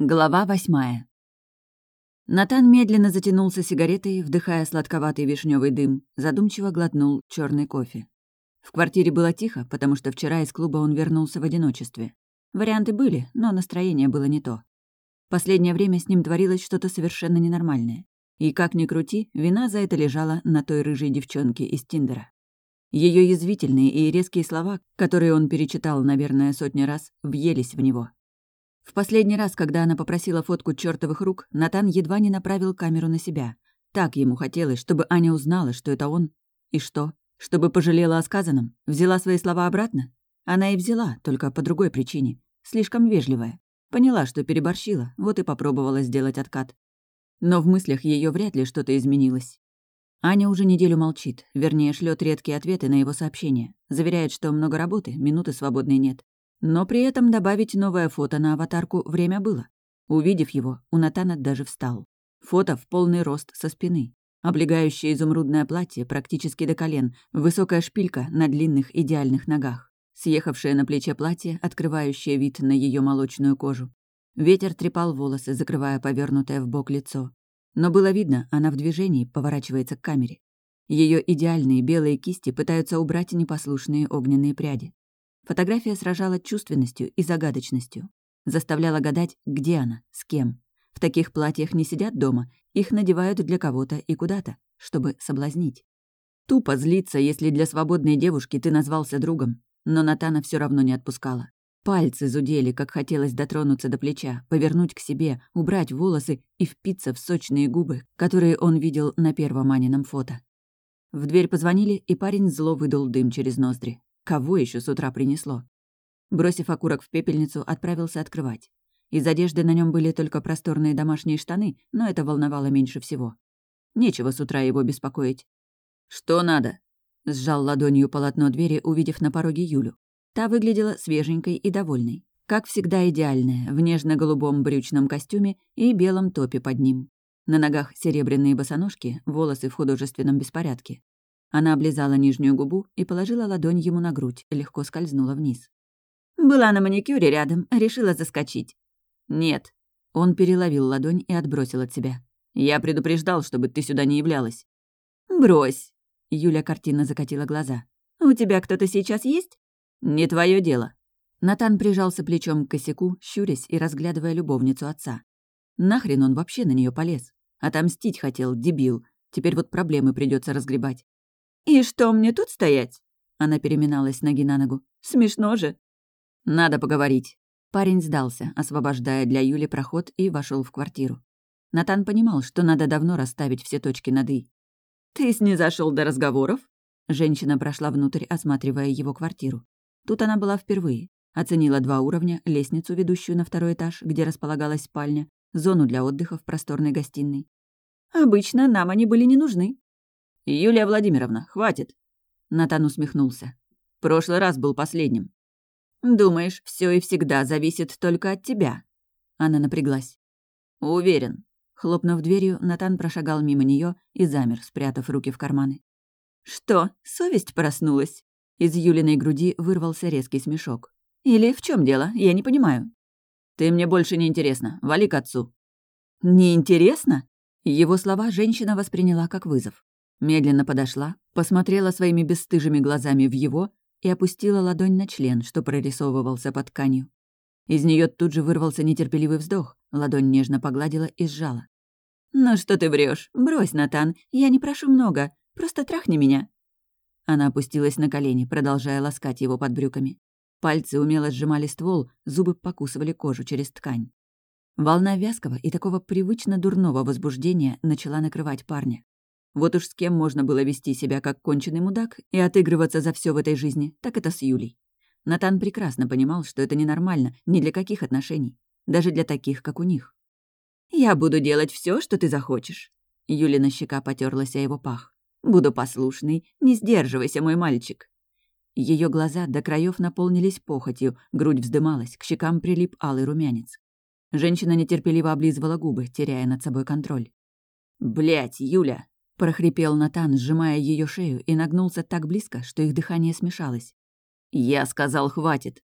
Глава восьмая. Натан медленно затянулся сигаретой, вдыхая сладковатый вишневый дым, задумчиво глотнул черный кофе. В квартире было тихо, потому что вчера из клуба он вернулся в одиночестве. Варианты были, но настроение было не то. Последнее время с ним творилось что-то совершенно ненормальное. И как ни крути, вина за это лежала на той рыжей девчонке из Тиндера. Ее язвительные и резкие слова, которые он перечитал, наверное, сотни раз, въелись в него. В последний раз, когда она попросила фотку чертовых рук, Натан едва не направил камеру на себя. Так ему хотелось, чтобы Аня узнала, что это он. И что? Чтобы пожалела о сказанном? Взяла свои слова обратно? Она и взяла, только по другой причине. Слишком вежливая. Поняла, что переборщила, вот и попробовала сделать откат. Но в мыслях ее вряд ли что-то изменилось. Аня уже неделю молчит, вернее, шлет редкие ответы на его сообщения. Заверяет, что много работы, минуты свободной нет. Но при этом добавить новое фото на аватарку время было. Увидев его, у Натана даже встал. Фото в полный рост со спины. Облегающее изумрудное платье практически до колен, высокая шпилька на длинных идеальных ногах. Съехавшее на плече платье, открывающее вид на ее молочную кожу. Ветер трепал волосы, закрывая повернутое в бок лицо. Но было видно, она в движении поворачивается к камере. Ее идеальные белые кисти пытаются убрать непослушные огненные пряди. Фотография сражала чувственностью и загадочностью. Заставляла гадать, где она, с кем. В таких платьях не сидят дома, их надевают для кого-то и куда-то, чтобы соблазнить. Тупо злиться, если для свободной девушки ты назвался другом, но Натана все равно не отпускала. Пальцы зудели, как хотелось дотронуться до плеча, повернуть к себе, убрать волосы и впиться в сочные губы, которые он видел на первом Анином фото. В дверь позвонили, и парень зло выдул дым через ноздри. Кого еще с утра принесло? Бросив окурок в пепельницу, отправился открывать. Из одежды на нем были только просторные домашние штаны, но это волновало меньше всего. Нечего с утра его беспокоить. «Что надо?» — сжал ладонью полотно двери, увидев на пороге Юлю. Та выглядела свеженькой и довольной. Как всегда идеальная, в нежно-голубом брючном костюме и белом топе под ним. На ногах серебряные босоножки, волосы в художественном беспорядке. Она облизала нижнюю губу и положила ладонь ему на грудь, легко скользнула вниз. «Была на маникюре рядом, решила заскочить». «Нет». Он переловил ладонь и отбросил от себя. «Я предупреждал, чтобы ты сюда не являлась». «Брось!» Юля картинно закатила глаза. «У тебя кто-то сейчас есть?» «Не твое дело». Натан прижался плечом к косяку, щурясь и разглядывая любовницу отца. Нахрен он вообще на нее полез? Отомстить хотел, дебил. Теперь вот проблемы придется разгребать. «И что, мне тут стоять?» Она переминалась ноги на ногу. «Смешно же». «Надо поговорить». Парень сдался, освобождая для Юли проход и вошел в квартиру. Натан понимал, что надо давно расставить все точки над «и». «Ты снизошел до разговоров?» Женщина прошла внутрь, осматривая его квартиру. Тут она была впервые. Оценила два уровня, лестницу, ведущую на второй этаж, где располагалась спальня, зону для отдыха в просторной гостиной. «Обычно нам они были не нужны», «Юлия Владимировна, хватит!» Натан усмехнулся. «Прошлый раз был последним». «Думаешь, все и всегда зависит только от тебя?» Она напряглась. «Уверен». Хлопнув дверью, Натан прошагал мимо нее и замер, спрятав руки в карманы. «Что, совесть проснулась?» Из Юлиной груди вырвался резкий смешок. «Или в чем дело? Я не понимаю». «Ты мне больше не интересна. Вали к отцу». «Не интересно?» Его слова женщина восприняла как вызов. Медленно подошла, посмотрела своими бесстыжими глазами в его и опустила ладонь на член, что прорисовывался под тканью. Из нее тут же вырвался нетерпеливый вздох, ладонь нежно погладила и сжала. «Ну что ты врешь? Брось, Натан, я не прошу много, просто трахни меня». Она опустилась на колени, продолжая ласкать его под брюками. Пальцы умело сжимали ствол, зубы покусывали кожу через ткань. Волна вязкого и такого привычно дурного возбуждения начала накрывать парня. Вот уж с кем можно было вести себя как конченый мудак и отыгрываться за все в этой жизни, так это с Юлей. Натан прекрасно понимал, что это ненормально ни для каких отношений, даже для таких, как у них. «Я буду делать все, что ты захочешь». Юлина щека потерлась о его пах. «Буду послушный, не сдерживайся, мой мальчик». Ее глаза до краев наполнились похотью, грудь вздымалась, к щекам прилип алый румянец. Женщина нетерпеливо облизывала губы, теряя над собой контроль. Блять, Юля!» — прохрипел Натан, сжимая ее шею, и нагнулся так близко, что их дыхание смешалось. «Я сказал, хватит!»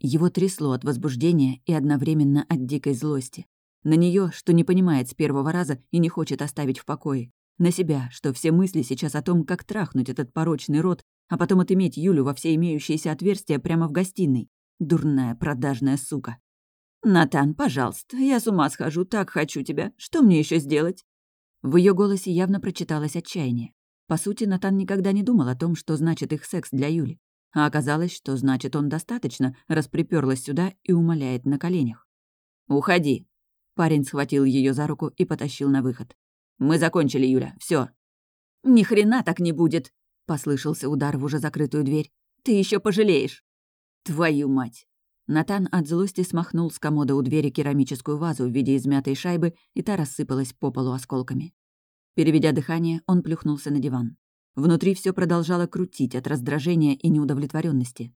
Его трясло от возбуждения и одновременно от дикой злости. На нее, что не понимает с первого раза и не хочет оставить в покое. На себя, что все мысли сейчас о том, как трахнуть этот порочный рот, а потом отыметь Юлю во все имеющиеся отверстия прямо в гостиной. Дурная продажная сука. «Натан, пожалуйста, я с ума схожу, так хочу тебя. Что мне еще сделать?» В ее голосе явно прочиталось отчаяние. По сути, Натан никогда не думал о том, что значит их секс для Юли. А оказалось, что значит он достаточно, раз сюда и умоляет на коленях. «Уходи!» Парень схватил ее за руку и потащил на выход. «Мы закончили, Юля, все. «Ни хрена так не будет!» — послышался удар в уже закрытую дверь. «Ты еще пожалеешь!» «Твою мать!» Натан от злости смахнул с комода у двери керамическую вазу в виде измятой шайбы, и та рассыпалась по полу осколками. Переведя дыхание, он плюхнулся на диван. Внутри все продолжало крутить от раздражения и неудовлетворенности.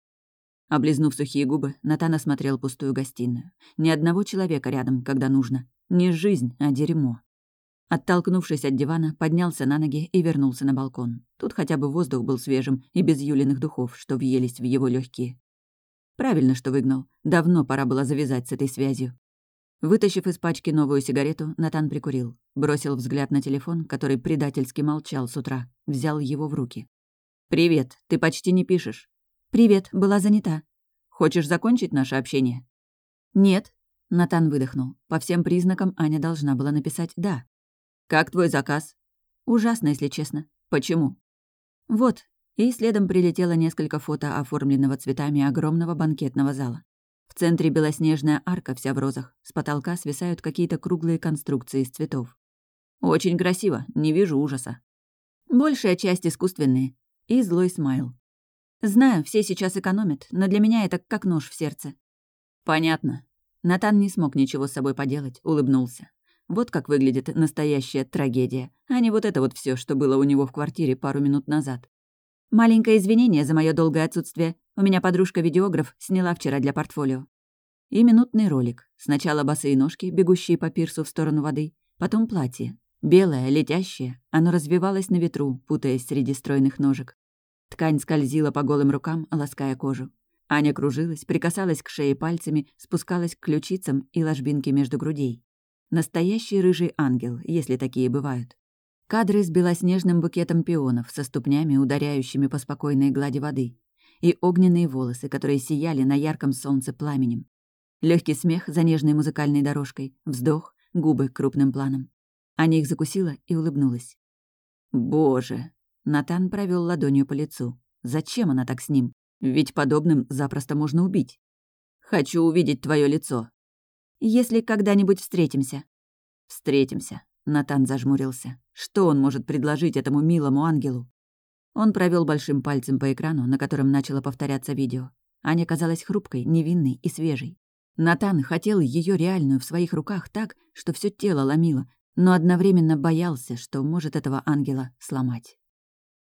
Облизнув сухие губы, Натан осмотрел пустую гостиную. Ни одного человека рядом, когда нужно. Не жизнь, а дерьмо. Оттолкнувшись от дивана, поднялся на ноги и вернулся на балкон. Тут хотя бы воздух был свежим и без Юлиных духов, что въелись в его легкие. Правильно, что выгнал. Давно пора было завязать с этой связью. Вытащив из пачки новую сигарету, Натан прикурил. Бросил взгляд на телефон, который предательски молчал с утра. Взял его в руки. «Привет, ты почти не пишешь». «Привет, была занята». «Хочешь закончить наше общение?» «Нет». Натан выдохнул. По всем признакам Аня должна была написать «да». «Как твой заказ?» «Ужасно, если честно. Почему?» «Вот, и следом прилетело несколько фото оформленного цветами огромного банкетного зала. В центре белоснежная арка вся в розах, с потолка свисают какие-то круглые конструкции из цветов. Очень красиво, не вижу ужаса. Большая часть искусственные. И злой смайл. Знаю, все сейчас экономят, но для меня это как нож в сердце. Понятно. Натан не смог ничего с собой поделать, улыбнулся. Вот как выглядит настоящая трагедия, а не вот это вот все, что было у него в квартире пару минут назад. Маленькое извинение за мое долгое отсутствие. У меня подружка-видеограф сняла вчера для портфолио. И минутный ролик. Сначала босые ножки, бегущие по пирсу в сторону воды, потом платье. Белое, летящее, оно развивалось на ветру, путаясь среди стройных ножек. Ткань скользила по голым рукам, лаская кожу. Аня кружилась, прикасалась к шее пальцами, спускалась к ключицам и ложбинке между грудей. Настоящий рыжий ангел, если такие бывают. Кадры с белоснежным букетом пионов, со ступнями, ударяющими по спокойной глади воды. И огненные волосы, которые сияли на ярком солнце пламенем. Легкий смех за нежной музыкальной дорожкой, вздох, губы крупным планом. Аня их закусила и улыбнулась. «Боже!» Натан провел ладонью по лицу. «Зачем она так с ним? Ведь подобным запросто можно убить. Хочу увидеть твое лицо». «Если когда-нибудь встретимся». «Встретимся», Натан зажмурился. Что он может предложить этому милому ангелу? Он провел большим пальцем по экрану, на котором начало повторяться видео. Аня казалась хрупкой, невинной и свежей. Натан хотел ее реальную в своих руках так, что все тело ломило, но одновременно боялся, что может этого ангела сломать.